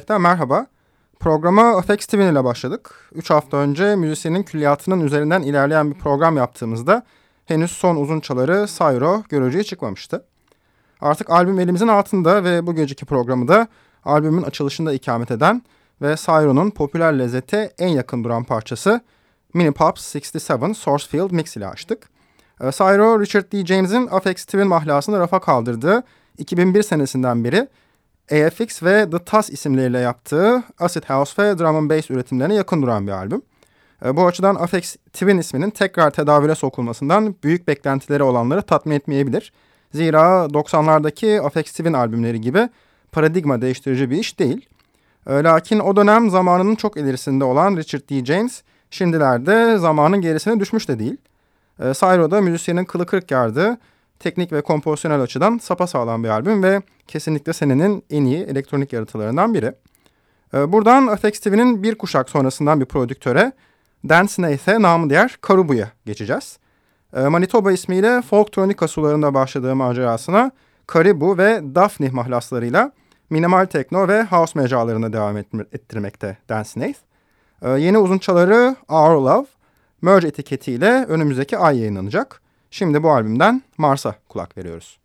13 Melek'ten merhaba. Programa Afex Twin ile başladık. 3 hafta önce müzisyenin külliyatının üzerinden ilerleyen bir program yaptığımızda henüz son uzun çaları Sayro görücüye çıkmamıştı. Artık albüm elimizin altında ve bu geceki programı da albümün açılışında ikamet eden ve Sayro'nun popüler lezzete en yakın duran parçası Mini Pops 67 Sourcefield Mix ile açtık. Sayro, ee, Richard D. James'in Afex Twin mahlasını rafa kaldırdığı 2001 senesinden beri AFX ve The Tuss isimleriyle yaptığı Acid House ve Drum and Bass üretimlerine yakın duran bir albüm. E, bu açıdan Afex Twin isminin tekrar tedavüle sokulmasından büyük beklentileri olanları tatmin etmeyebilir. Zira 90'lardaki Afex Twin albümleri gibi paradigma değiştirici bir iş değil. E, lakin o dönem zamanının çok ilerisinde olan Richard D. James şimdilerde zamanın gerisine düşmüş de değil. E, Cyro'da müzisyenin kılı kırk yardığı teknik ve kompozisyonel açıdan sapasağlam bir albüm ve kesinlikle senenin en iyi elektronik yaratılarından biri. Ee, buradan Afex TV'nin bir kuşak sonrasından bir prodüktöre Dance Snaith'e namı diğer Karubu'ya geçeceğiz. Ee, Manitoba ismiyle folktronika sularında başladığı macerasına Karibu ve Daphne mahlaslarıyla minimal tekno ve house mecralarına devam ettirmekte Dance Snaith. Ee, yeni uzunçaları Our Love, Merge etiketiyle önümüzdeki ay yayınlanacak. Şimdi bu albümden Mars'a kulak veriyoruz.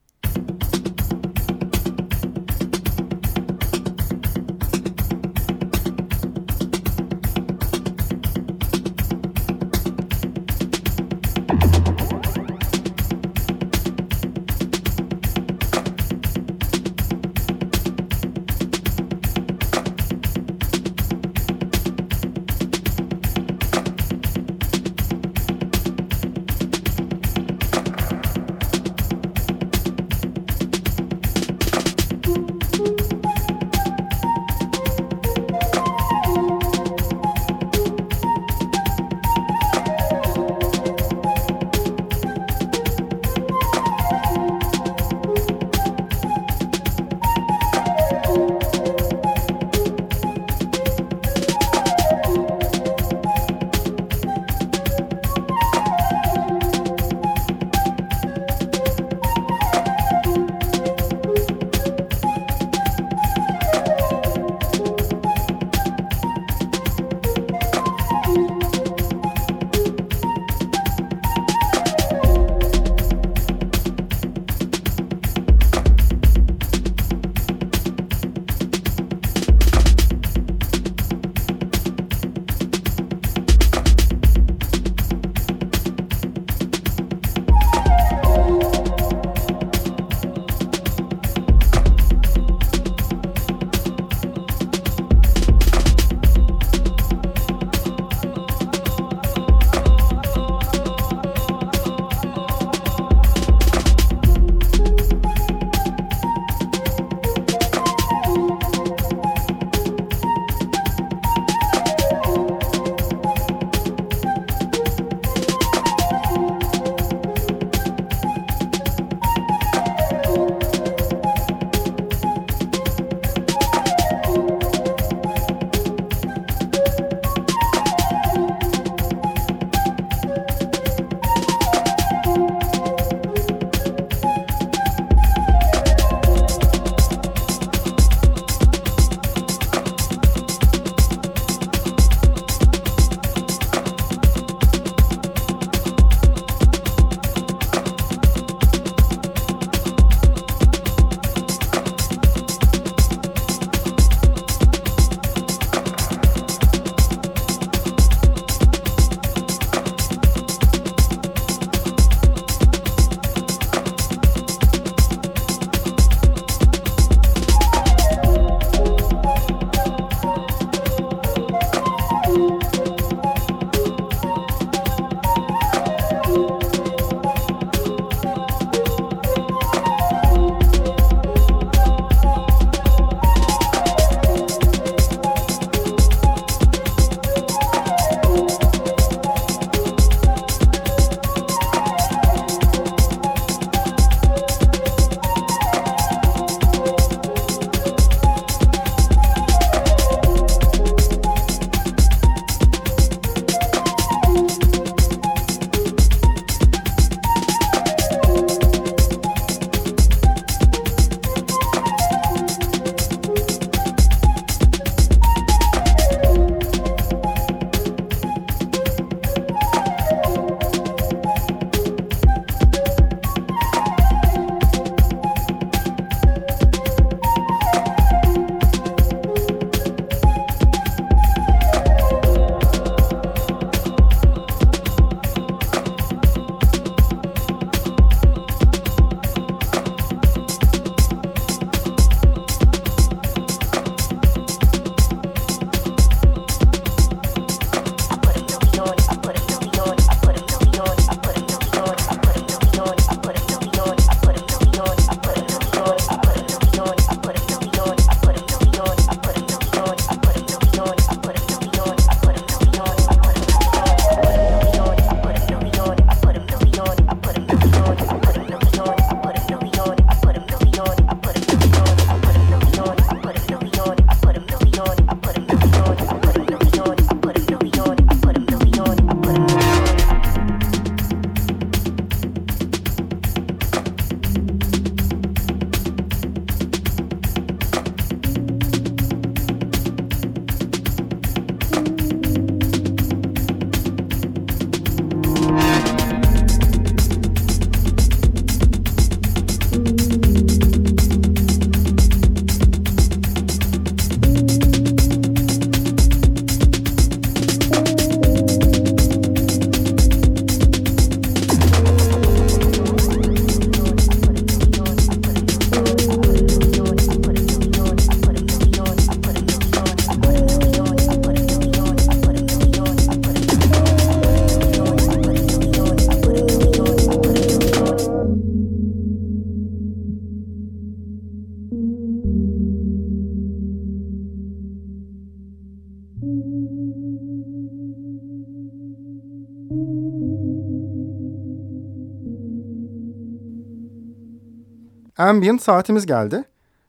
Ambient saatimiz geldi.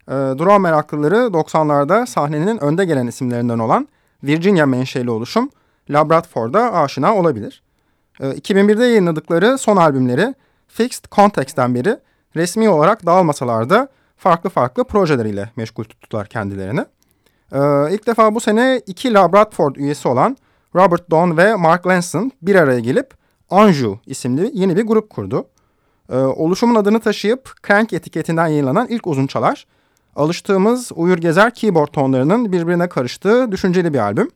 E, drone meraklıları 90'larda sahnenin önde gelen isimlerinden olan Virginia menşeli oluşum Labradfor'da aşina olabilir. E, 2001'de yayınladıkları son albümleri Fixed Context'ten beri resmi olarak dağılmasalar da farklı farklı projeleriyle meşgul tuttular kendilerini. E, ilk defa bu sene iki Labradford üyesi olan Robert Dawn ve Mark Lanson bir araya gelip Anjou isimli yeni bir grup kurdu. Ee, oluşumun adını taşıyıp Crank etiketinden yayınlanan ilk uzun çalar. Alıştığımız uyur gezer keyboard tonlarının birbirine karıştığı düşünceli bir albüm.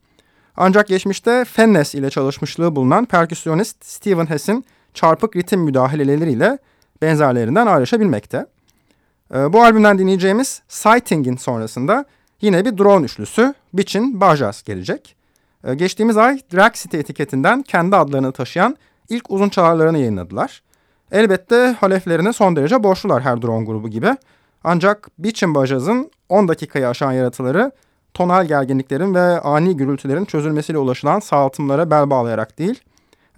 Ancak geçmişte Fennes ile çalışmışlığı bulunan perküsyonist Steven Hess'in çarpık ritim müdahaleleriyle benzerlerinden ayrışabilmekte. Ee, bu albümden dinleyeceğimiz Sighting'in sonrasında yine bir drone üçlüsü Bitchin Bajas gelecek. Ee, geçtiğimiz ay Drag City etiketinden kendi adlarını taşıyan ilk uzun çalarlarını yayınladılar. Elbette haleflerine son derece borçlular her drone grubu gibi. Ancak Beachin Bajaz'ın 10 dakikayı aşan yaratıları tonal gerginliklerin ve ani gürültülerin çözülmesiyle ulaşılan sağaltımlara bel bağlayarak değil,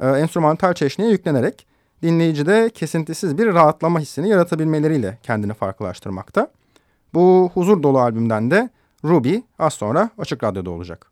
e, enstrümantal çeşniye yüklenerek dinleyicide kesintisiz bir rahatlama hissini yaratabilmeleriyle kendini farklılaştırmakta. Bu huzur dolu albümden de Ruby az sonra Açık Radyo'da olacak.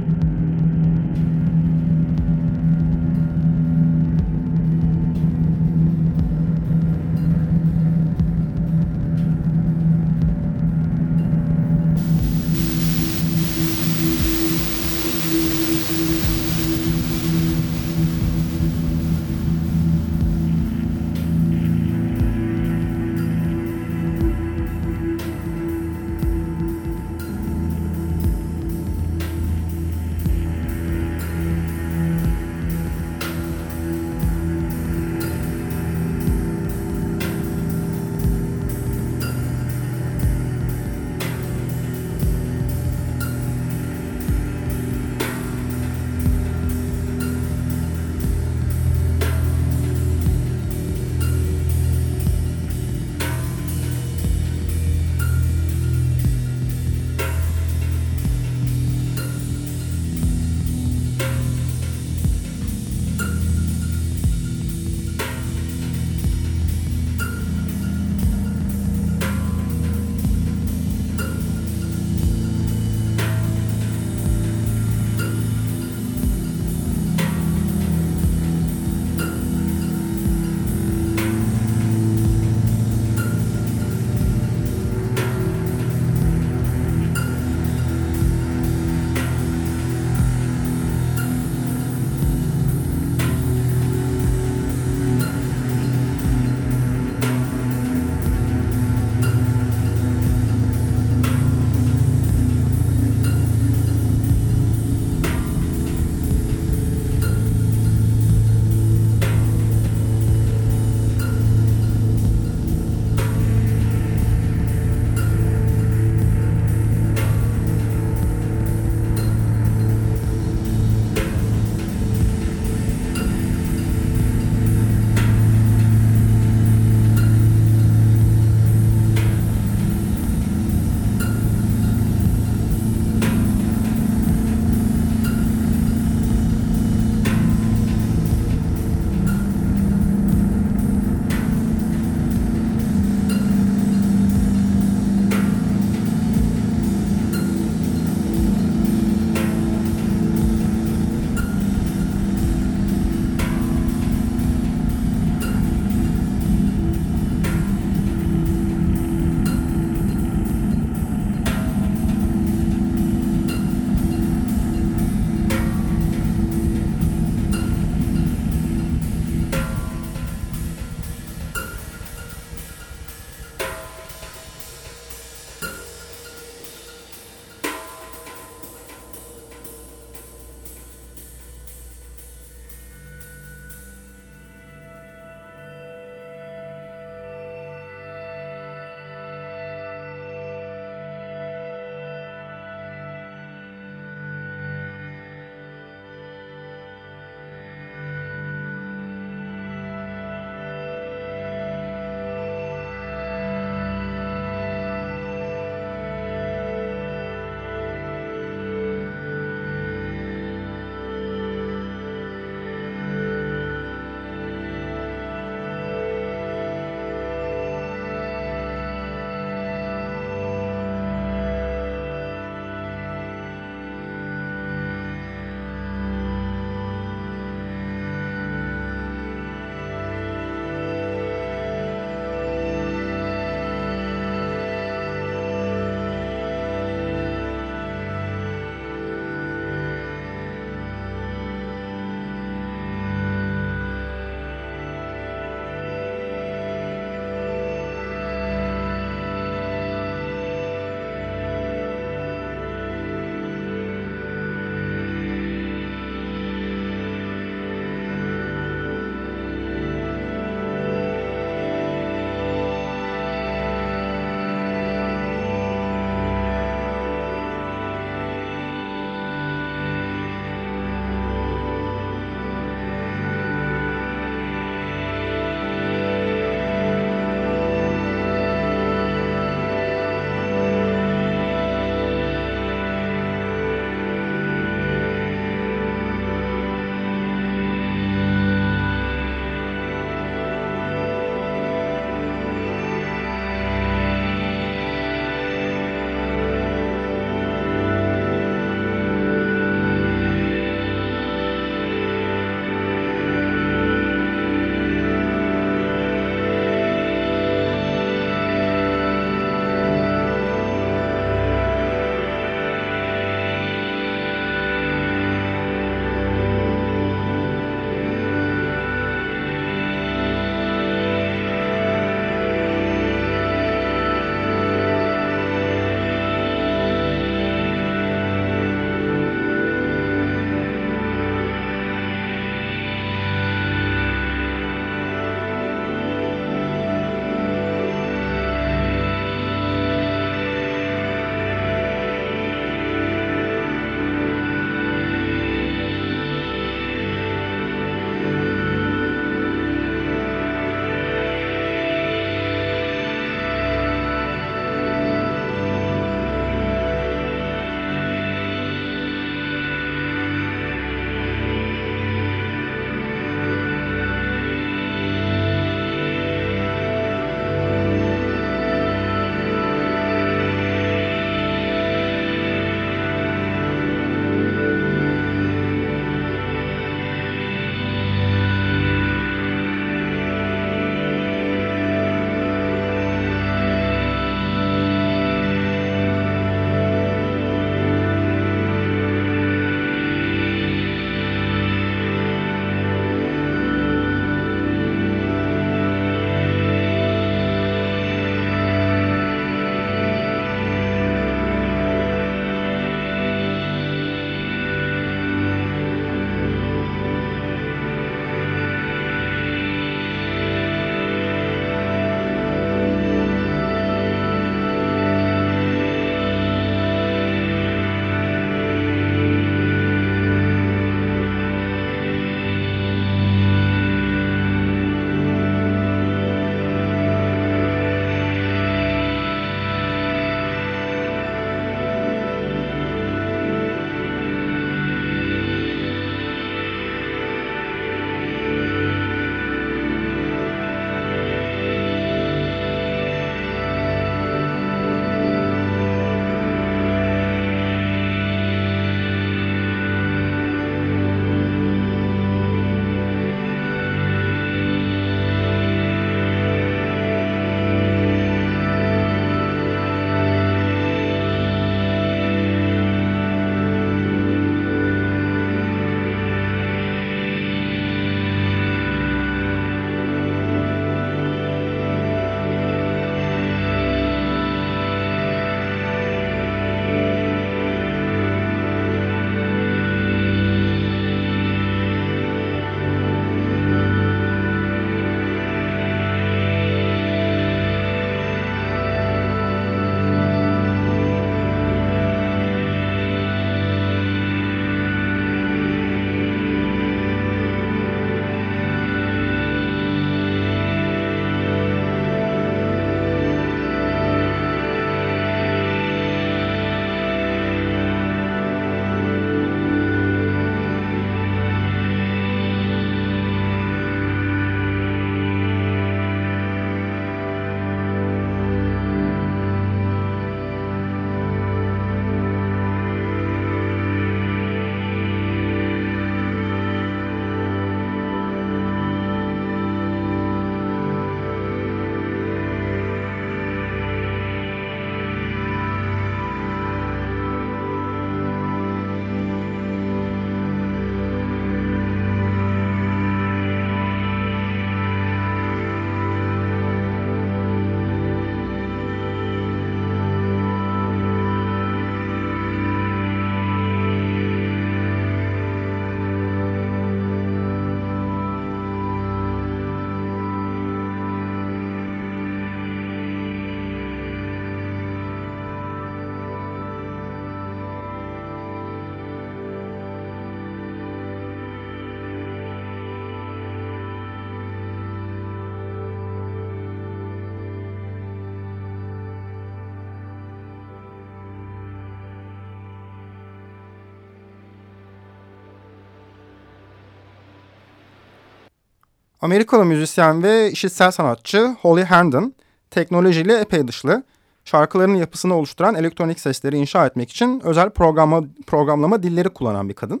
Amerikalı müzisyen ve işitsel sanatçı Holly Herndon teknolojiyle epey dışlı, şarkıların yapısını oluşturan elektronik sesleri inşa etmek için özel programa, programlama dilleri kullanan bir kadın.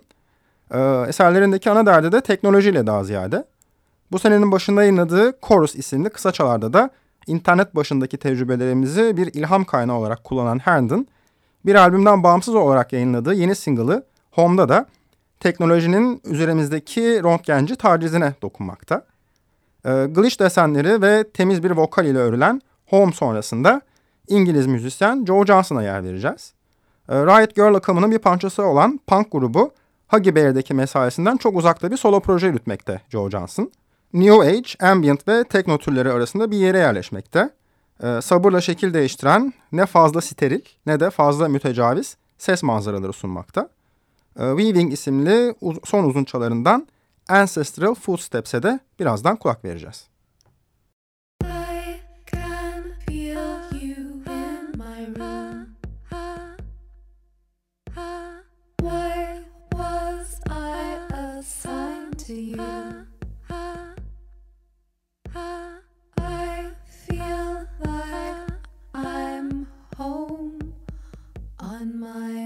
Ee, eserlerindeki ana derdi de teknolojiyle daha ziyade. Bu senenin başında yayınladığı Chorus isimli kısa çalarda da internet başındaki tecrübelerimizi bir ilham kaynağı olarak kullanan Herndon, bir albümden bağımsız olarak yayınladığı yeni single'ı Home'da da teknolojinin üzerimizdeki röntgenci tacizine dokunmakta. E, glitch desenleri ve temiz bir vokal ile örülen Home sonrasında İngiliz müzisyen Joe Johnson'a yer vereceğiz. E, Riot Girl akımının bir parçası olan punk grubu Huggy Bear'deki mesaisinden çok uzakta bir solo proje yürütmekte Joe Johnson. New Age, Ambient ve Tekno türleri arasında bir yere yerleşmekte. E, sabırla şekil değiştiren ne fazla steril ne de fazla mütecaviz ses manzaraları sunmakta. Ee, Weaving isimli son uzun çalarından Ancestral Footsteps'e de birazdan kulak vereceğiz. my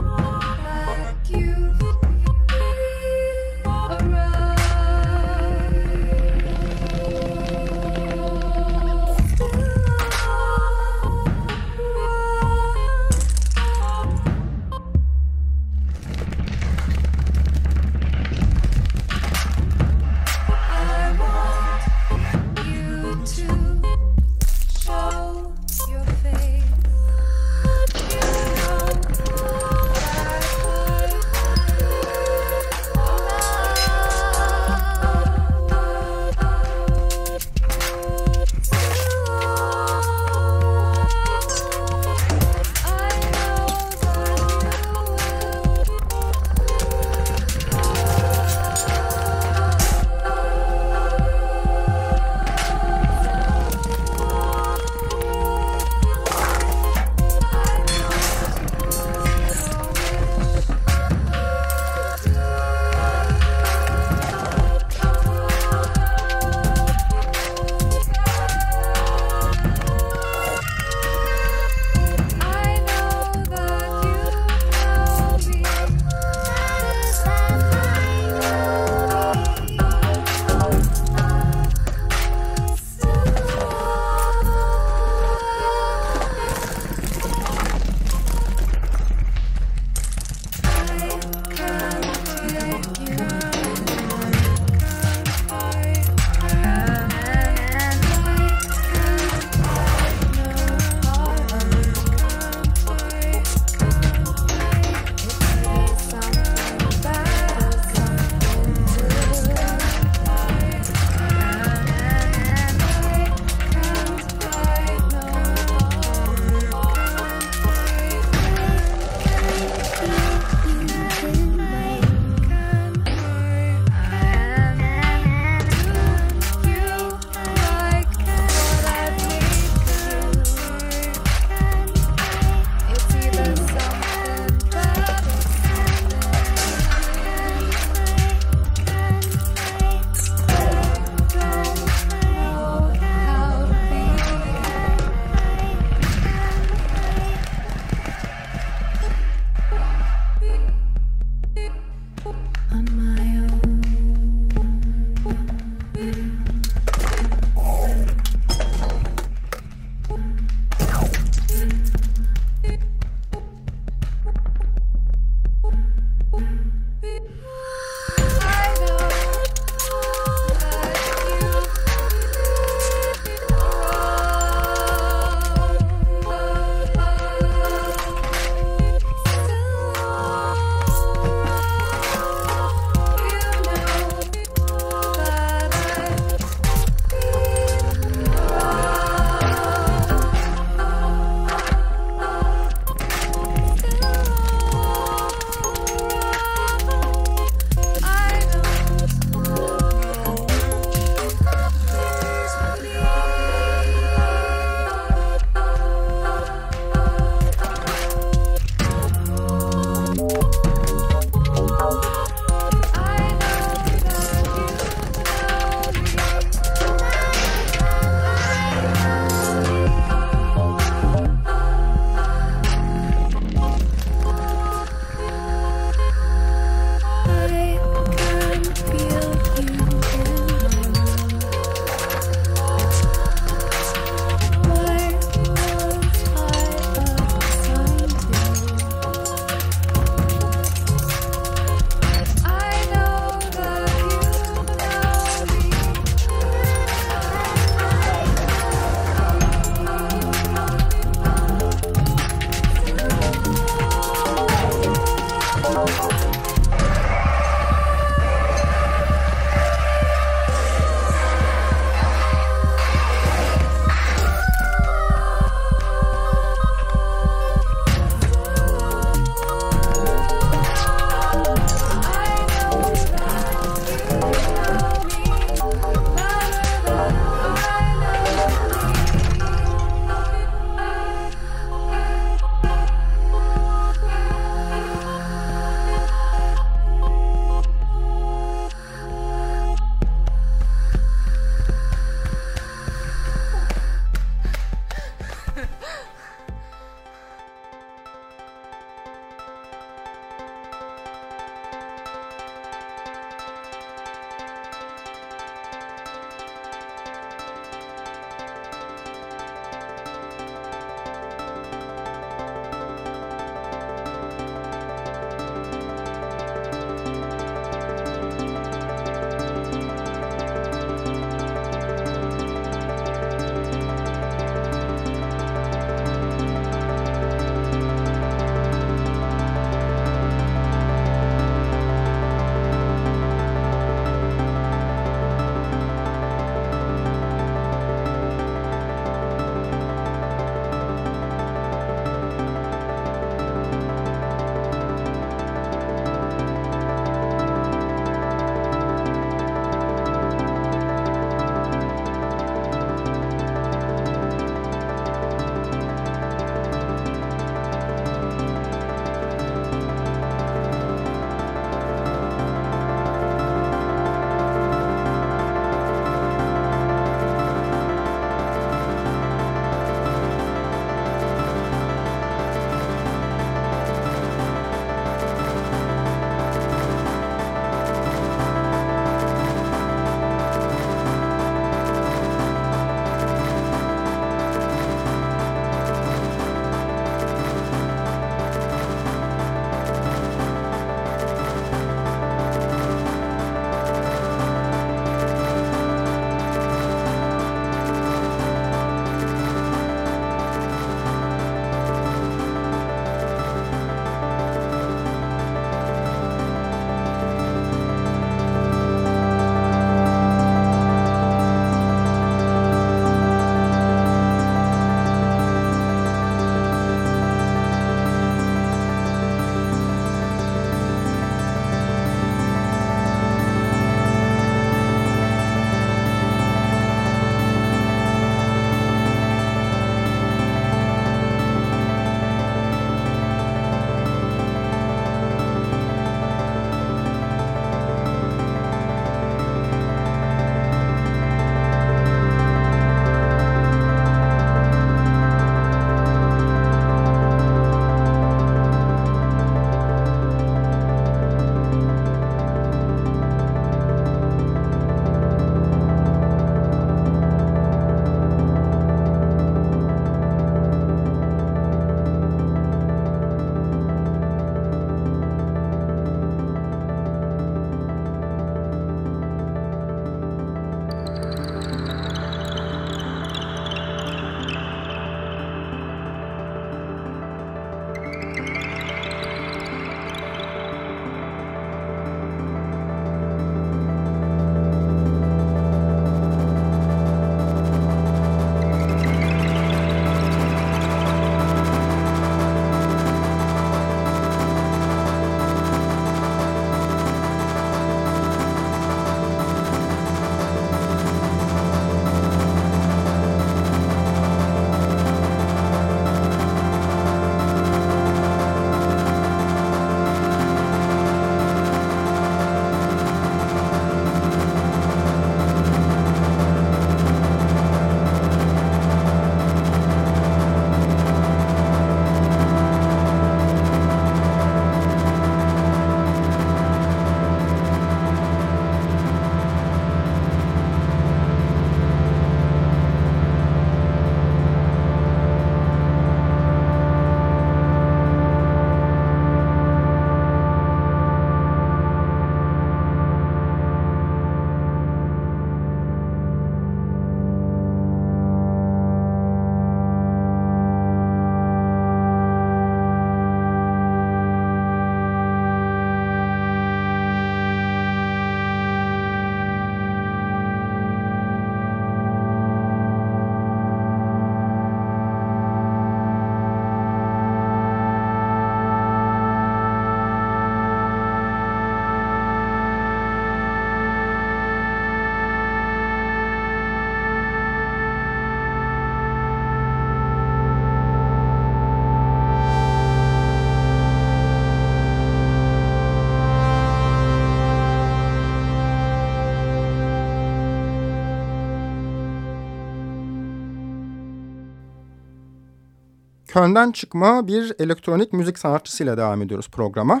Köln'den çıkma bir elektronik müzik sanatçısıyla devam ediyoruz programa.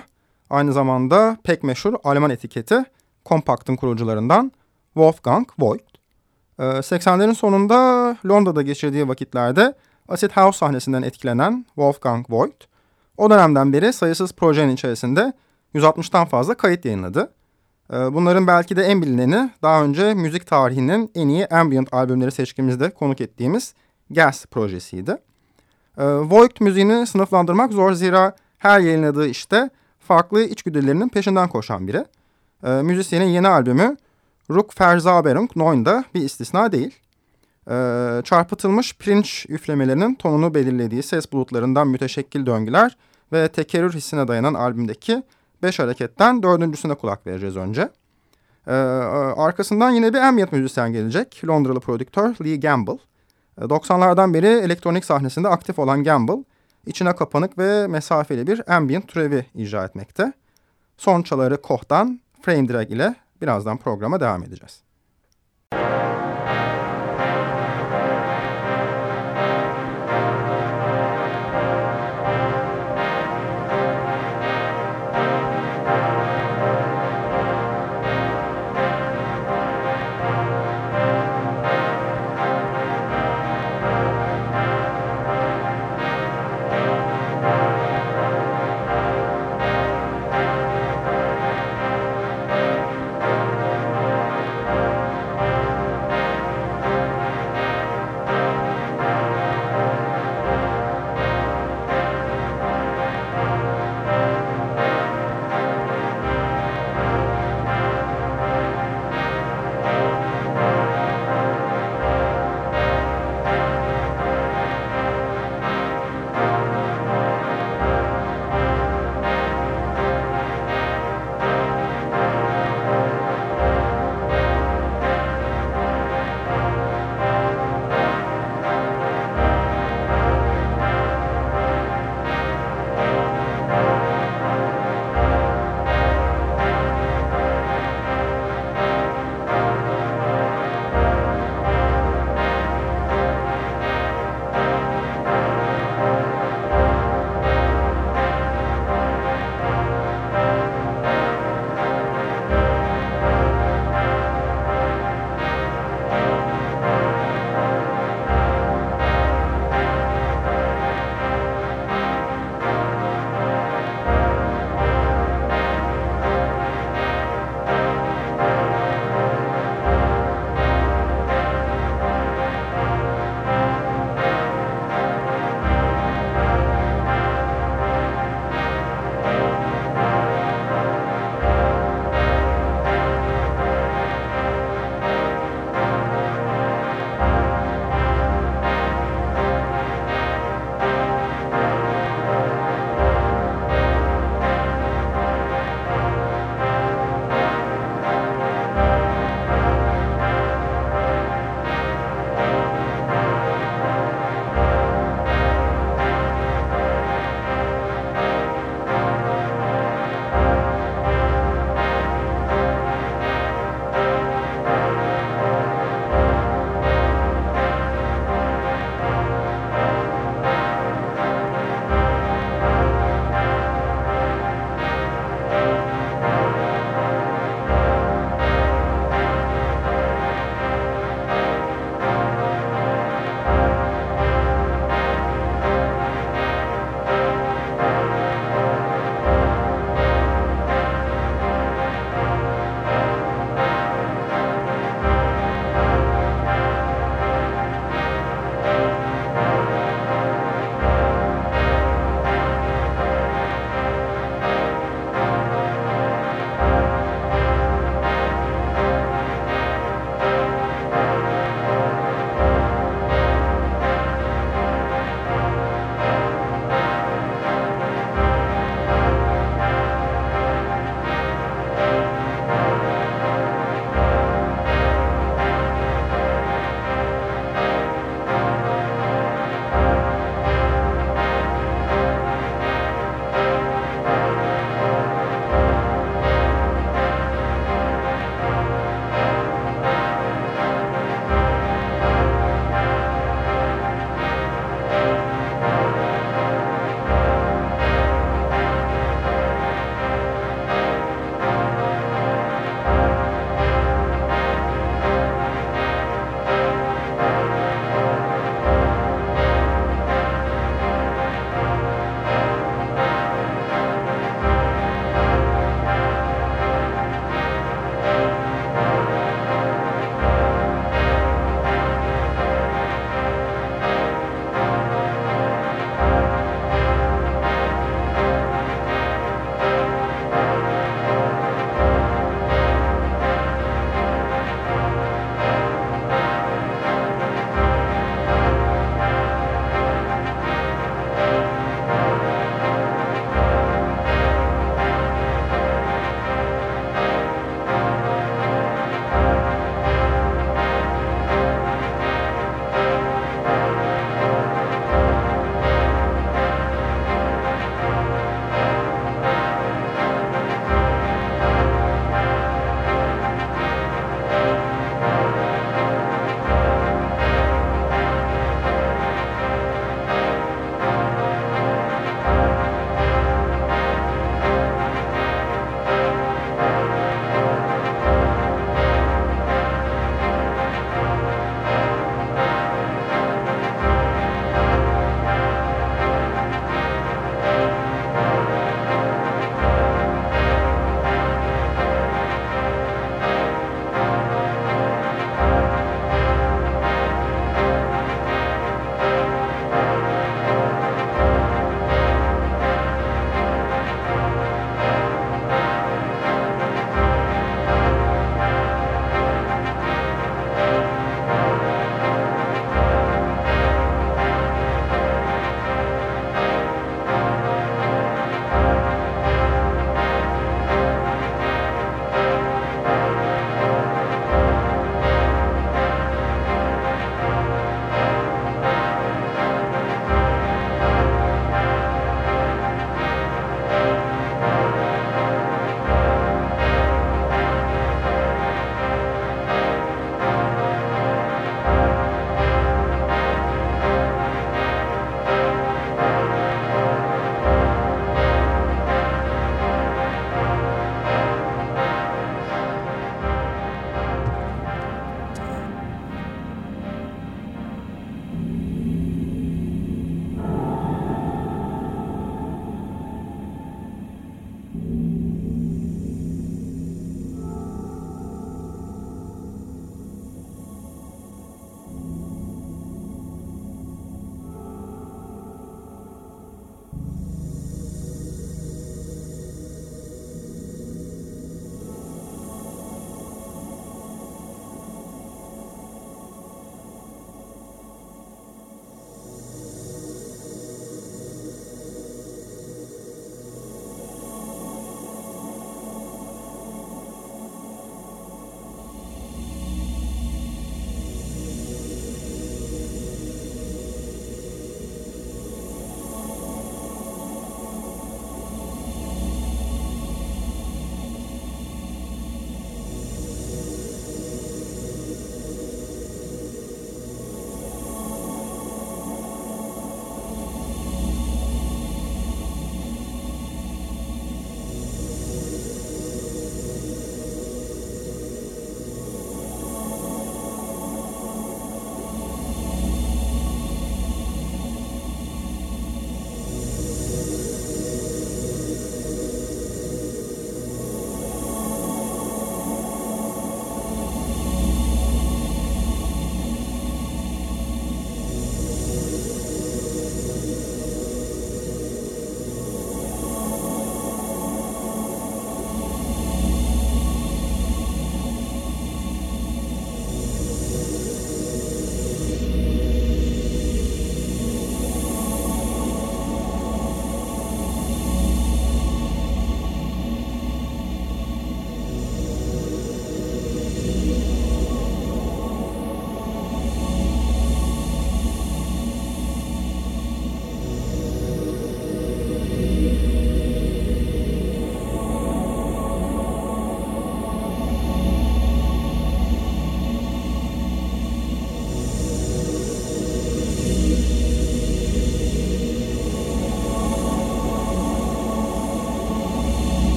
Aynı zamanda pek meşhur Alman etiketi Compact'ın kurucularından Wolfgang Voigt. 80'lerin ee, sonunda Londra'da geçirdiği vakitlerde Acid House sahnesinden etkilenen Wolfgang Voigt, o dönemden beri sayısız projenin içerisinde 160'tan fazla kayıt yayınladı. Ee, bunların belki de en bilineni daha önce müzik tarihinin en iyi ambient albümleri seçkimizde konuk ettiğimiz Gas projesiydi. Ee, Voigt müziğini sınıflandırmak zor zira her yayınladığı işte farklı içgüdülerinin peşinden koşan biri. Müzisyenin yeni albümü Ruk Verzaberung Neun'da bir istisna değil. Ee, çarpıtılmış pirinç üflemelerinin tonunu belirlediği ses bulutlarından müteşekkil döngüler ve tekerrür hissine dayanan albümdeki beş hareketten dördüncüsüne kulak vereceğiz önce. Ee, arkasından yine bir ambient müzisyen gelecek. Londralı prodüktör Lee Gamble. Ee, 90'lardan beri elektronik sahnesinde aktif olan Gamble, içine kapanık ve mesafeli bir ambient türevi icra etmekte. Son çaları Koch'tan Frame Drag ile Birazdan programa devam edeceğiz.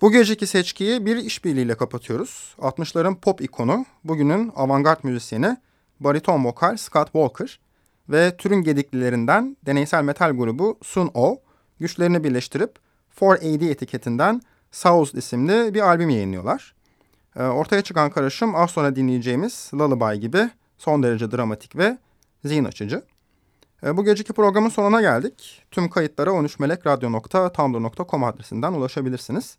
Bu geceki seçkiyi bir işbirliğiyle kapatıyoruz. 60'ların pop ikonu, bugünün avantgard müzisyeni, bariton vokal Scott Walker ve türün gediklilerinden deneysel metal grubu Sun O, güçlerini birleştirip 4AD etiketinden Souls isimli bir albüm yayınlıyorlar. Ee, ortaya çıkan karışım az sonra dinleyeceğimiz Lullaby gibi son derece dramatik ve zihin açıcı. Ee, bu geceki programın sonuna geldik. Tüm kayıtlara 13melekradyo.tumblr.com adresinden ulaşabilirsiniz.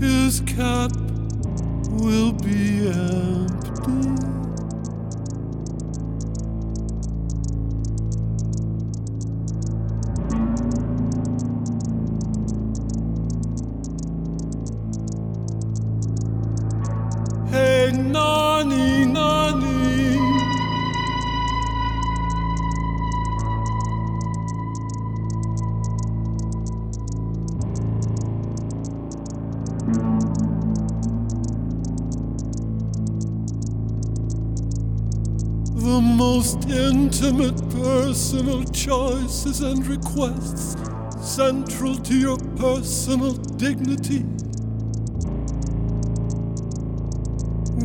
his cup will be empty. Intimate personal choices and requests central to your personal dignity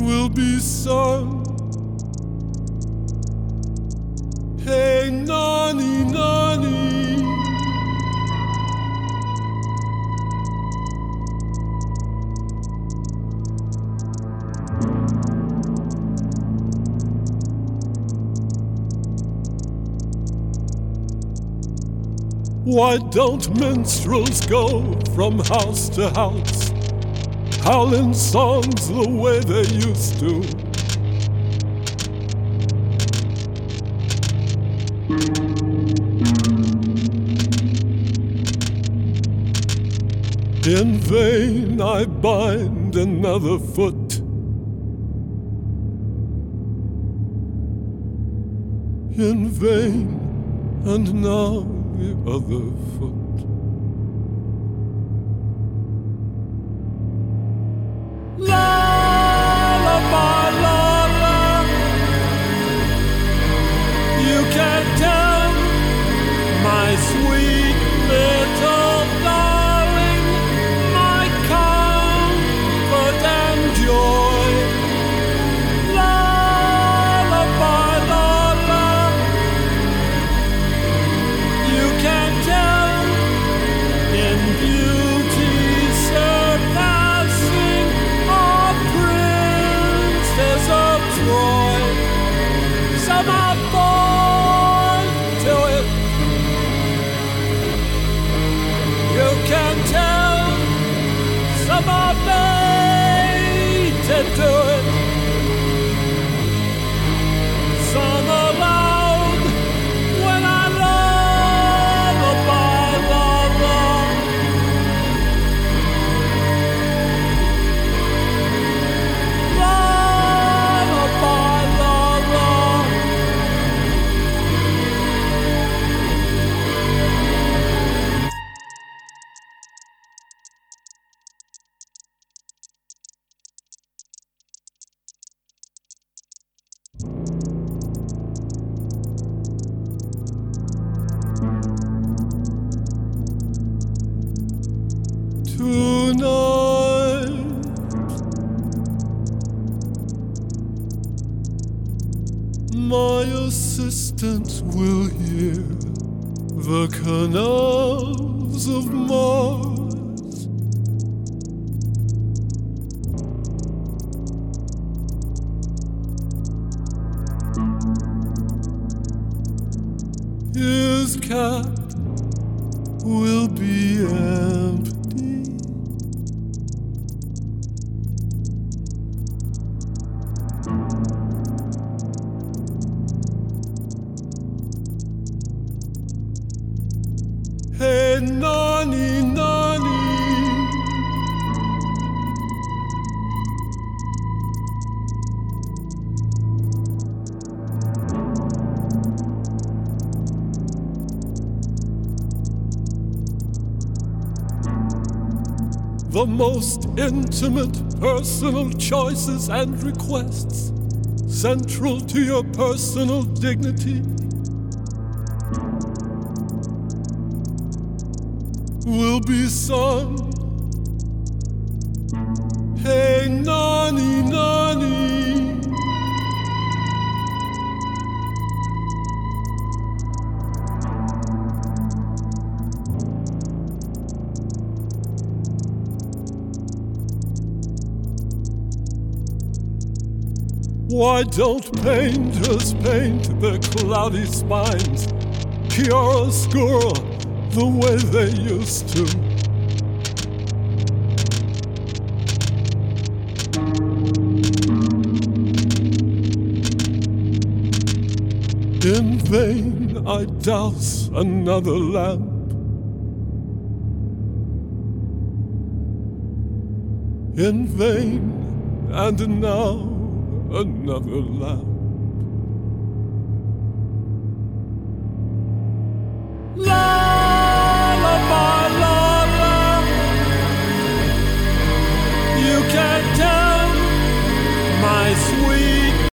will be sung. Why don't minstrels go from house to house, howling songs the way they used to? In vain I bind another foot. In vain, and now the other foot. distance will The most intimate personal choices and requests, central to your personal dignity, will be sung. Why don't painters paint their cloudy spines chiaroscuro the way they used to? In vain I douse another lamp. In vain, and now another laugh.